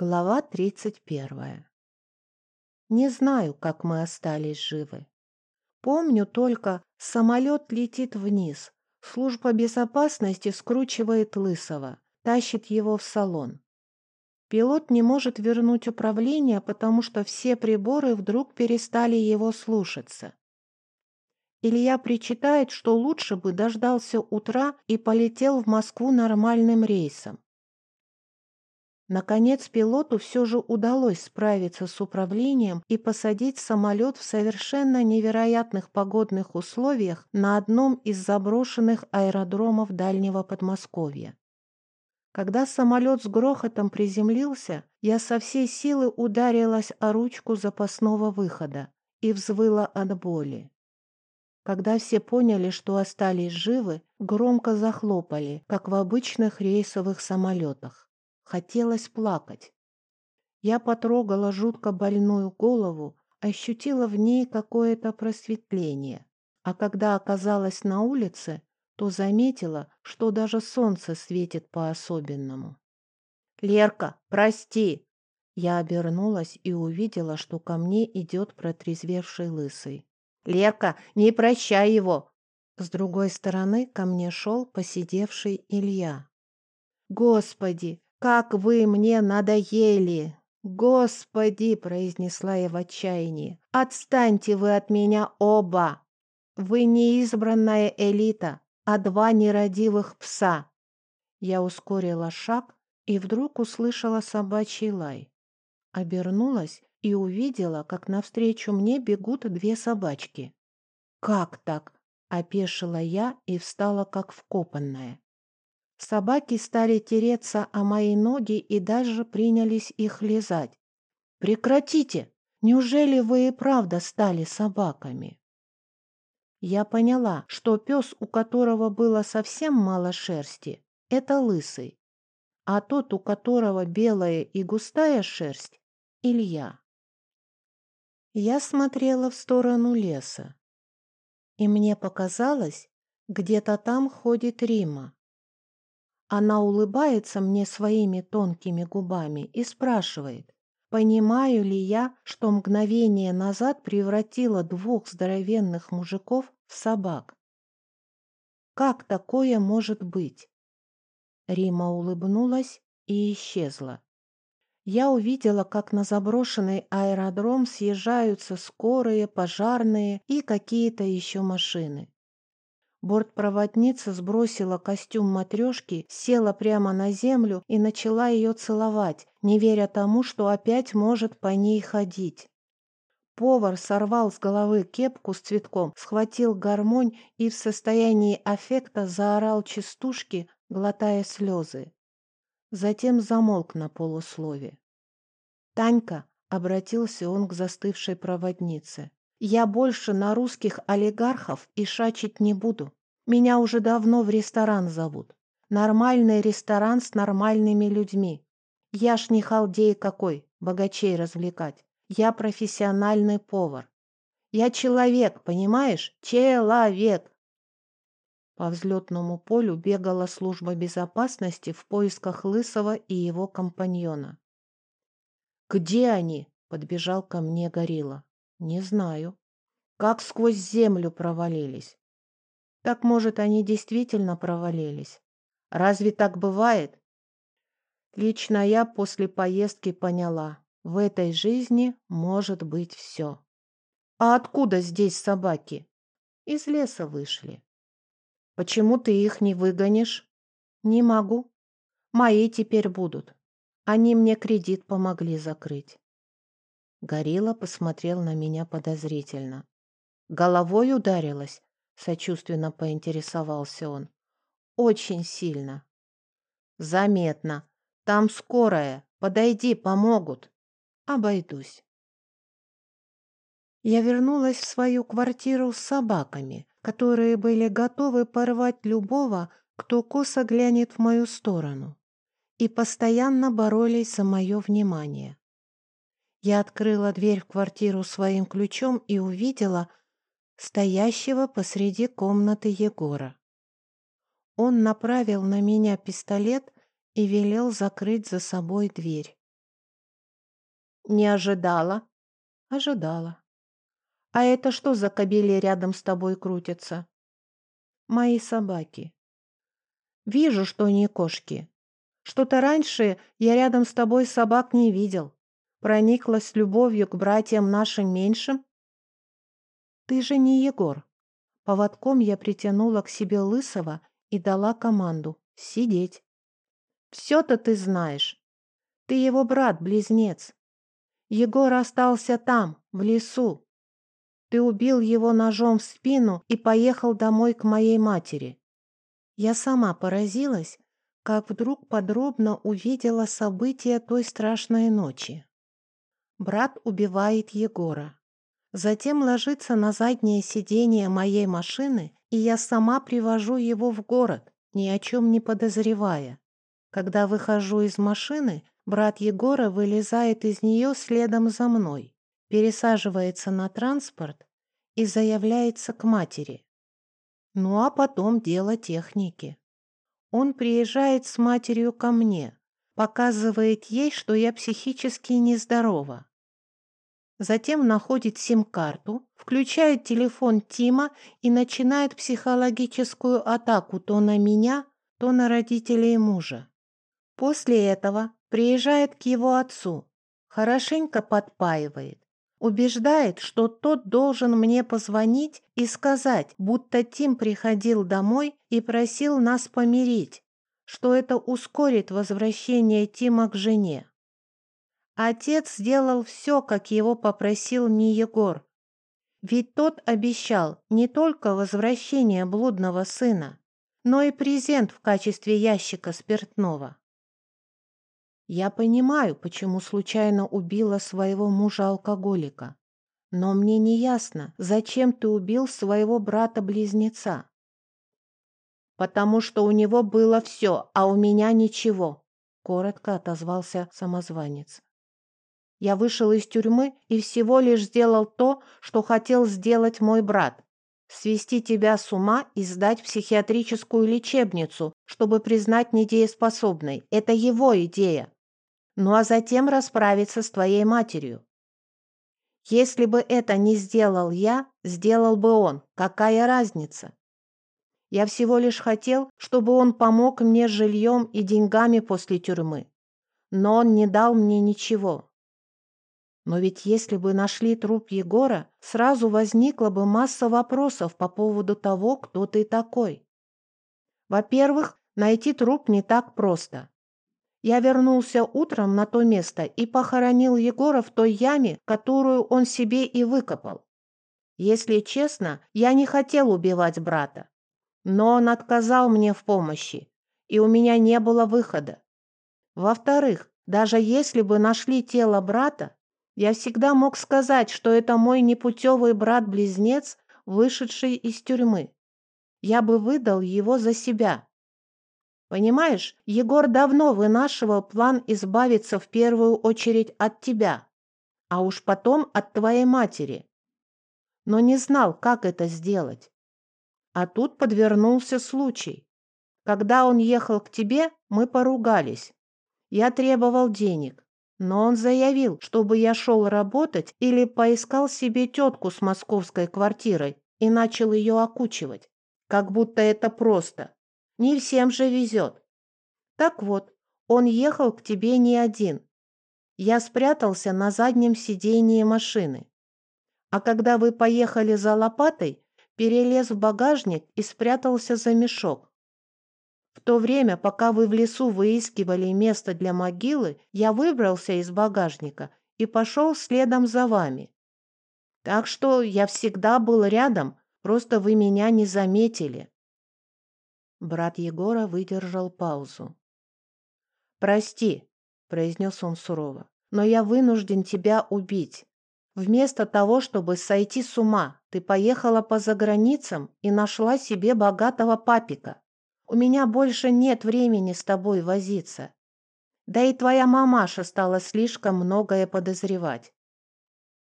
Глава 31. Не знаю, как мы остались живы. Помню только, самолет летит вниз. Служба безопасности скручивает Лысого, тащит его в салон. Пилот не может вернуть управление, потому что все приборы вдруг перестали его слушаться. Илья причитает, что лучше бы дождался утра и полетел в Москву нормальным рейсом. Наконец пилоту все же удалось справиться с управлением и посадить самолет в совершенно невероятных погодных условиях на одном из заброшенных аэродромов дальнего Подмосковья. Когда самолет с грохотом приземлился, я со всей силы ударилась о ручку запасного выхода и взвыла от боли. Когда все поняли, что остались живы, громко захлопали, как в обычных рейсовых самолетах. Хотелось плакать. Я потрогала жутко больную голову, ощутила в ней какое-то просветление. А когда оказалась на улице, то заметила, что даже солнце светит по-особенному. «Лерка, прости!» Я обернулась и увидела, что ко мне идет протрезвевший лысый. «Лерка, не прощай его!» С другой стороны ко мне шел посидевший Илья. «Господи, «Как вы мне надоели!» «Господи!» — произнесла я в отчаянии. «Отстаньте вы от меня оба! Вы не избранная элита, а два нерадивых пса!» Я ускорила шаг и вдруг услышала собачий лай. Обернулась и увидела, как навстречу мне бегут две собачки. «Как так?» — опешила я и встала как вкопанная. Собаки стали тереться о мои ноги и даже принялись их лизать. «Прекратите! Неужели вы и правда стали собаками?» Я поняла, что пес, у которого было совсем мало шерсти, это лысый, а тот, у которого белая и густая шерсть, — Илья. Я смотрела в сторону леса, и мне показалось, где-то там ходит Рима. Она улыбается мне своими тонкими губами и спрашивает, понимаю ли я, что мгновение назад превратила двух здоровенных мужиков в собак. Как такое может быть? Рима улыбнулась и исчезла. Я увидела, как на заброшенный аэродром съезжаются скорые, пожарные и какие-то еще машины. Бортпроводница сбросила костюм матрешки, села прямо на землю и начала ее целовать, не веря тому, что опять может по ней ходить. Повар сорвал с головы кепку с цветком, схватил гармонь и в состоянии аффекта заорал частушки, глотая слезы. Затем замолк на полуслове. «Танька!» — обратился он к застывшей проводнице. Я больше на русских олигархов и шачить не буду. Меня уже давно в ресторан зовут. Нормальный ресторан с нормальными людьми. Я ж не халдей какой, богачей развлекать. Я профессиональный повар. Я человек, понимаешь? Человек. По взлетному полю бегала служба безопасности в поисках Лысого и его компаньона. «Где они?» — подбежал ко мне Горилла. Не знаю. Как сквозь землю провалились. Так, может, они действительно провалились? Разве так бывает? Лично я после поездки поняла, в этой жизни может быть все. А откуда здесь собаки? Из леса вышли. Почему ты их не выгонишь? Не могу. Мои теперь будут. Они мне кредит помогли закрыть. Горилла посмотрел на меня подозрительно. «Головой ударилась?» — сочувственно поинтересовался он. «Очень сильно». «Заметно. Там скорая. Подойди, помогут». «Обойдусь». Я вернулась в свою квартиру с собаками, которые были готовы порвать любого, кто косо глянет в мою сторону, и постоянно боролись за мое внимание. Я открыла дверь в квартиру своим ключом и увидела стоящего посреди комнаты Егора. Он направил на меня пистолет и велел закрыть за собой дверь. Не ожидала? Ожидала. А это что за кобели рядом с тобой крутятся? Мои собаки. Вижу, что не кошки. Что-то раньше я рядом с тобой собак не видел. Прониклась любовью к братьям нашим меньшим? Ты же не Егор. Поводком я притянула к себе Лысого и дала команду «Сидеть». «Все-то ты знаешь. Ты его брат-близнец. Егор остался там, в лесу. Ты убил его ножом в спину и поехал домой к моей матери. Я сама поразилась, как вдруг подробно увидела события той страшной ночи. Брат убивает Егора. Затем ложится на заднее сиденье моей машины, и я сама привожу его в город, ни о чем не подозревая. Когда выхожу из машины, Брат Егора вылезает из нее следом за мной, пересаживается на транспорт и заявляется к матери. Ну а потом дело техники. Он приезжает с матерью ко мне, показывает ей, что я психически нездорова. Затем находит сим-карту, включает телефон Тима и начинает психологическую атаку то на меня, то на родителей мужа. После этого Приезжает к его отцу, хорошенько подпаивает, убеждает, что тот должен мне позвонить и сказать, будто Тим приходил домой и просил нас помирить, что это ускорит возвращение Тима к жене. Отец сделал все, как его попросил не Егор. Ведь тот обещал не только возвращение блудного сына, но и презент в качестве ящика спиртного. Я понимаю, почему случайно убила своего мужа-алкоголика. Но мне не ясно, зачем ты убил своего брата-близнеца. Потому что у него было все, а у меня ничего, коротко отозвался самозванец. Я вышел из тюрьмы и всего лишь сделал то, что хотел сделать мой брат. Свести тебя с ума и сдать в психиатрическую лечебницу, чтобы признать недееспособной. Это его идея ну а затем расправиться с твоей матерью. Если бы это не сделал я, сделал бы он. Какая разница? Я всего лишь хотел, чтобы он помог мне с жильем и деньгами после тюрьмы. Но он не дал мне ничего. Но ведь если бы нашли труп Егора, сразу возникла бы масса вопросов по поводу того, кто ты такой. Во-первых, найти труп не так просто. Я вернулся утром на то место и похоронил Егора в той яме, которую он себе и выкопал. Если честно, я не хотел убивать брата. Но он отказал мне в помощи, и у меня не было выхода. Во-вторых, даже если бы нашли тело брата, я всегда мог сказать, что это мой непутевый брат-близнец, вышедший из тюрьмы. Я бы выдал его за себя. Понимаешь, Егор давно вынашивал план избавиться в первую очередь от тебя, а уж потом от твоей матери. Но не знал, как это сделать. А тут подвернулся случай. Когда он ехал к тебе, мы поругались. Я требовал денег, но он заявил, чтобы я шел работать или поискал себе тетку с московской квартирой и начал ее окучивать. Как будто это просто. Не всем же везет. Так вот, он ехал к тебе не один. Я спрятался на заднем сидении машины. А когда вы поехали за лопатой, перелез в багажник и спрятался за мешок. В то время, пока вы в лесу выискивали место для могилы, я выбрался из багажника и пошел следом за вами. Так что я всегда был рядом, просто вы меня не заметили. Брат Егора выдержал паузу. «Прости», — произнес он сурово, — «но я вынужден тебя убить. Вместо того, чтобы сойти с ума, ты поехала по заграницам и нашла себе богатого папика. У меня больше нет времени с тобой возиться. Да и твоя мамаша стала слишком многое подозревать.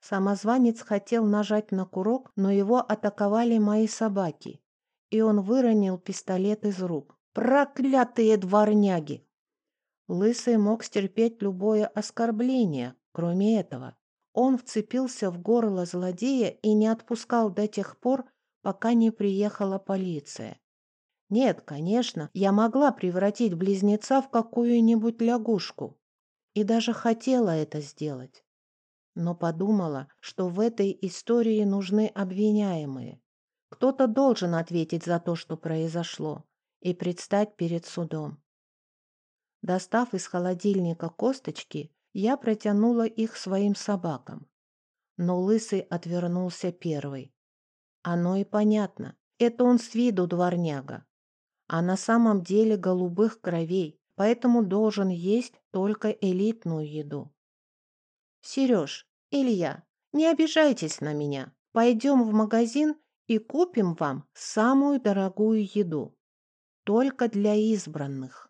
Самозванец хотел нажать на курок, но его атаковали мои собаки и он выронил пистолет из рук. Проклятые дворняги! Лысый мог стерпеть любое оскорбление, Кроме этого, он вцепился в горло злодея и не отпускал до тех пор, пока не приехала полиция. Нет, конечно, я могла превратить близнеца в какую-нибудь лягушку. И даже хотела это сделать. Но подумала, что в этой истории нужны обвиняемые. Кто-то должен ответить за то, что произошло, и предстать перед судом. Достав из холодильника косточки, я протянула их своим собакам. Но Лысый отвернулся первый. Оно и понятно. Это он с виду дворняга. А на самом деле голубых кровей, поэтому должен есть только элитную еду. Сереж, Илья, не обижайтесь на меня. Пойдем в магазин и купим вам самую дорогую еду. Только для избранных.